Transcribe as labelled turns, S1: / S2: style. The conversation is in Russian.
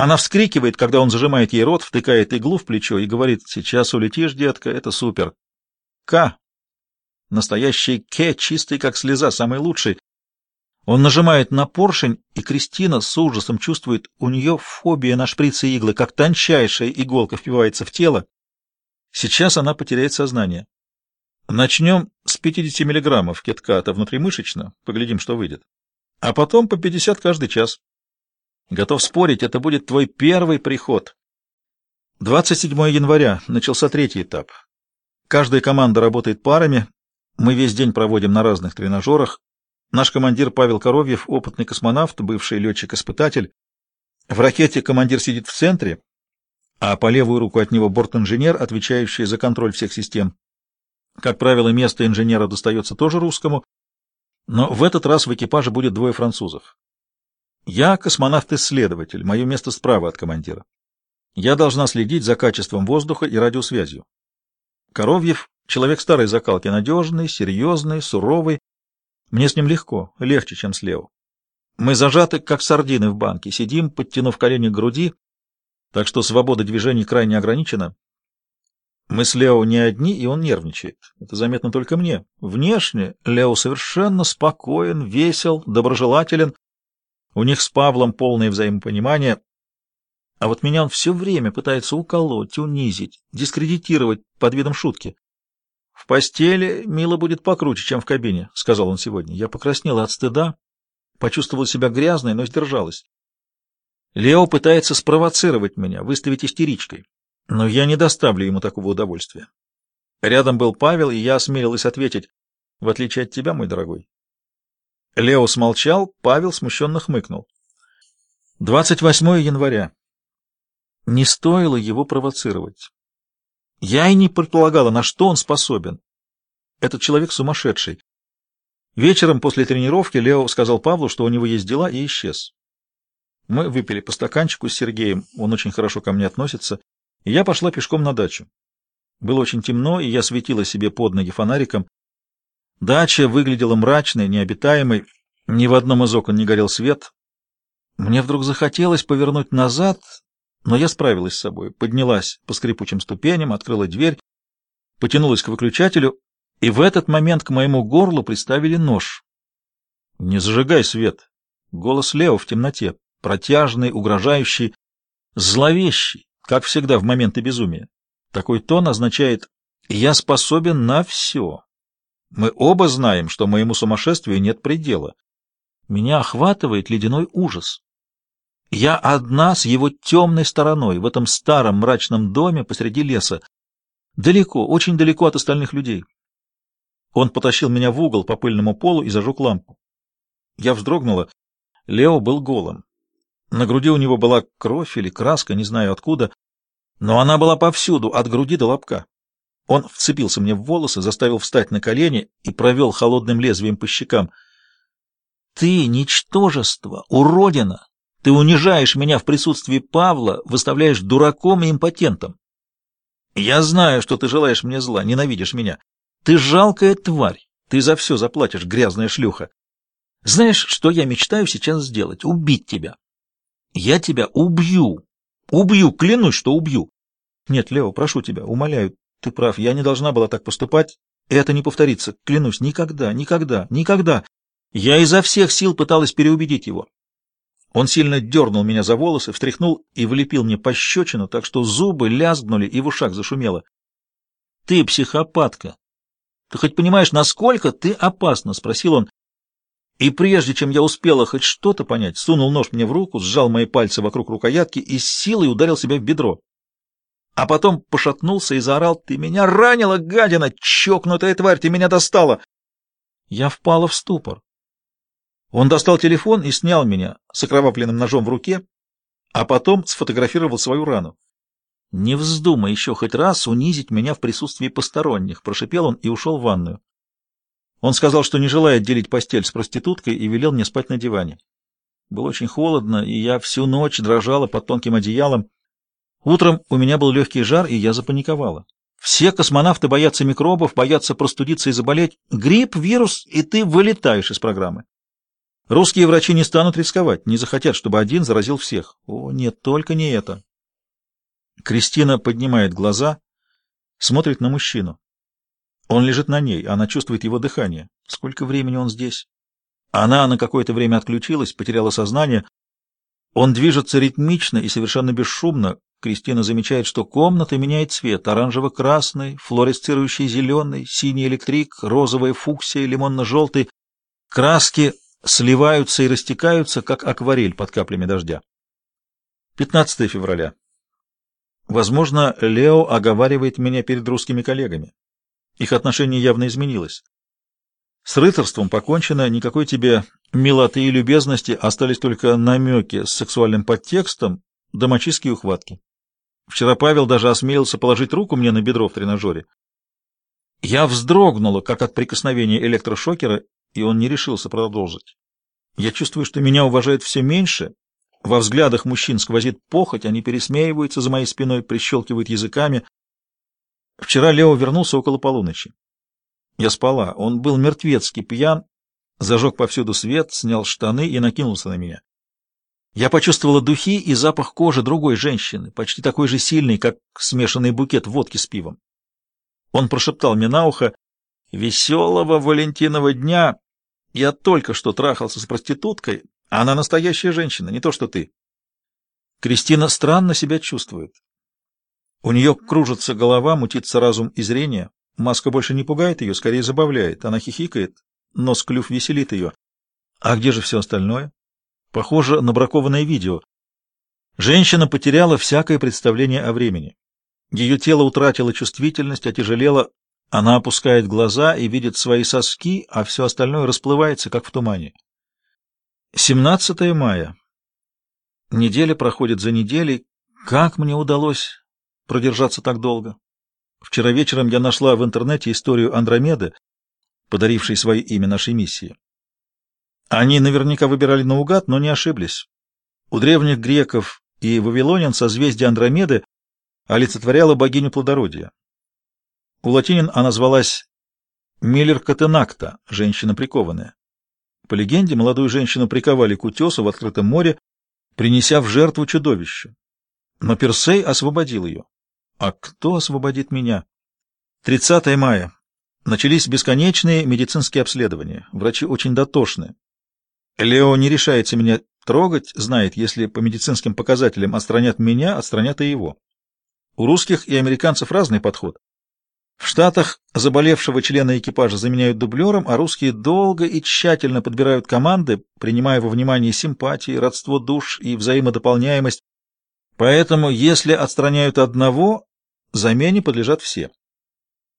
S1: Она вскрикивает, когда он зажимает ей рот, втыкает иглу в плечо и говорит, «Сейчас улетишь, детка, это супер». К. Настоящий К, чистый как слеза, самый лучший. Он нажимает на поршень, и Кристина с ужасом чувствует, у нее фобия на шприцы иглы, как тончайшая иголка впивается в тело. Сейчас она потеряет сознание. Начнем с 50 миллиграммов кетката внутримышечно, поглядим, что выйдет. А потом по 50 каждый час. Готов спорить, это будет твой первый приход. 27 января начался третий этап. Каждая команда работает парами. Мы весь день проводим на разных тренажерах. Наш командир Павел Коровьев, опытный космонавт, бывший летчик-испытатель. В ракете командир сидит в центре, а по левую руку от него борт-инженер, отвечающий за контроль всех систем. Как правило, место инженера достается тоже русскому, но в этот раз в экипаже будет двое французов. Я космонавт-исследователь, мое место справа от командира. Я должна следить за качеством воздуха и радиосвязью. Коровьев — человек старой закалки, надежный, серьезный, суровый. Мне с ним легко, легче, чем с Лео. Мы зажаты, как сардины в банке, сидим, подтянув колени к груди, так что свобода движений крайне ограничена. Мы с Лео не одни, и он нервничает. Это заметно только мне. Внешне Лео совершенно спокоен, весел, доброжелателен, у них с Павлом полное взаимопонимание, а вот меня он все время пытается уколоть, унизить, дискредитировать под видом шутки. «В постели Мила будет покруче, чем в кабине», — сказал он сегодня. Я покраснела от стыда, почувствовала себя грязной, но сдержалась. Лео пытается спровоцировать меня, выставить истеричкой, но я не доставлю ему такого удовольствия. Рядом был Павел, и я осмелилась ответить, в отличие от тебя, мой дорогой, Лео смолчал, Павел смущенно хмыкнул. 28 января. Не стоило его провоцировать. Я и не предполагала, на что он способен. Этот человек сумасшедший. Вечером после тренировки Лео сказал Павлу, что у него есть дела, и исчез. Мы выпили по стаканчику с Сергеем, он очень хорошо ко мне относится, и я пошла пешком на дачу. Было очень темно, и я светила себе под ноги фонариком. Дача выглядела мрачной, необитаемой, ни в одном из окон не горел свет. Мне вдруг захотелось повернуть назад, но я справилась с собой, поднялась по скрипучим ступеням, открыла дверь, потянулась к выключателю, и в этот момент к моему горлу приставили нож. «Не зажигай свет!» Голос Лео в темноте, протяжный, угрожающий, зловещий, как всегда в моменты безумия. Такой тон означает «я способен на все». Мы оба знаем, что моему сумасшествию нет предела. Меня охватывает ледяной ужас. Я одна с его темной стороной в этом старом мрачном доме посреди леса, далеко, очень далеко от остальных людей. Он потащил меня в угол по пыльному полу и зажег лампу. Я вздрогнула. Лео был голым. На груди у него была кровь или краска, не знаю откуда, но она была повсюду, от груди до лобка. Он вцепился мне в волосы, заставил встать на колени и провел холодным лезвием по щекам. «Ты — ничтожество, уродина! Ты унижаешь меня в присутствии Павла, выставляешь дураком и импотентом. Я знаю, что ты желаешь мне зла, ненавидишь меня. Ты жалкая тварь, ты за все заплатишь, грязная шлюха. Знаешь, что я мечтаю сейчас сделать? Убить тебя. Я тебя убью. Убью, клянусь, что убью. Нет, Лео, прошу тебя, умоляю, ты прав, я не должна была так поступать. Это не повторится, клянусь, никогда, никогда, никогда. Я изо всех сил пыталась переубедить его. Он сильно дернул меня за волосы, встряхнул и влепил мне пощечину, так что зубы лязгнули и в ушах зашумело. — Ты психопатка! Ты хоть понимаешь, насколько ты опасна? — спросил он. И прежде чем я успела хоть что-то понять, сунул нож мне в руку, сжал мои пальцы вокруг рукоятки и с силой ударил себя в бедро а потом пошатнулся и заорал «Ты меня ранила, гадина! Чокнутая тварь, ты меня достала!» Я впала в ступор. Он достал телефон и снял меня с окровавленным ножом в руке, а потом сфотографировал свою рану. «Не вздумай еще хоть раз унизить меня в присутствии посторонних», — прошипел он и ушел в ванную. Он сказал, что не желает делить постель с проституткой и велел мне спать на диване. Было очень холодно, и я всю ночь дрожала под тонким одеялом. Утром у меня был легкий жар, и я запаниковала. Все космонавты боятся микробов, боятся простудиться и заболеть. Грипп, вирус, и ты вылетаешь из программы. Русские врачи не станут рисковать, не захотят, чтобы один заразил всех. О, нет, только не это. Кристина поднимает глаза, смотрит на мужчину. Он лежит на ней, она чувствует его дыхание. Сколько времени он здесь? Она на какое-то время отключилась, потеряла сознание. Он движется ритмично и совершенно бесшумно. Кристина замечает, что комната меняет цвет. Оранжево-красный, флуоресцирующий зеленый, синий электрик, розовая фуксия, лимонно-желтый. Краски сливаются и растекаются, как акварель под каплями дождя. 15 февраля. Возможно, Лео оговаривает меня перед русскими коллегами. Их отношение явно изменилось. С рыцарством покончено, никакой тебе милоты и любезности, остались только намеки с сексуальным подтекстом, домочистские ухватки. Вчера Павел даже осмелился положить руку мне на бедро в тренажере. Я вздрогнула, как от прикосновения электрошокера, и он не решился продолжить. Я чувствую, что меня уважают все меньше. Во взглядах мужчин сквозит похоть, они пересмеиваются за моей спиной, прищелкивают языками. Вчера Лео вернулся около полуночи. Я спала. Он был мертвецкий пьян, зажег повсюду свет, снял штаны и накинулся на меня. Я почувствовала духи и запах кожи другой женщины, почти такой же сильный, как смешанный букет водки с пивом. Он прошептал мне на ухо «Веселого Валентинова дня! Я только что трахался с проституткой, а она настоящая женщина, не то что ты». Кристина странно себя чувствует. У нее кружится голова, мутится разум и зрение. Маска больше не пугает ее, скорее забавляет. Она хихикает, нос клюв веселит ее. А где же все остальное? Похоже на бракованное видео. Женщина потеряла всякое представление о времени. Ее тело утратило чувствительность, отяжелело. Она опускает глаза и видит свои соски, а все остальное расплывается, как в тумане. 17 мая. Неделя проходит за неделей. Как мне удалось продержаться так долго? Вчера вечером я нашла в интернете историю Андромеды, подарившей свое имя нашей миссии. Они наверняка выбирали наугад, но не ошиблись. У древних греков и вавилонян созвездие Андромеды олицетворяло богиню плодородия. У латинин она звалась Миллер Катенакта, женщина прикованная. По легенде, молодую женщину приковали к утесу в открытом море, принеся в жертву чудовищу. Но Персей освободил ее. А кто освободит меня? 30 мая. Начались бесконечные медицинские обследования. Врачи очень дотошны. Лео не решается меня трогать, знает, если по медицинским показателям отстранят меня, отстранят и его. У русских и американцев разный подход. В Штатах заболевшего члена экипажа заменяют дублером, а русские долго и тщательно подбирают команды, принимая во внимание симпатии, родство душ и взаимодополняемость. Поэтому, если отстраняют одного, Замене подлежат все.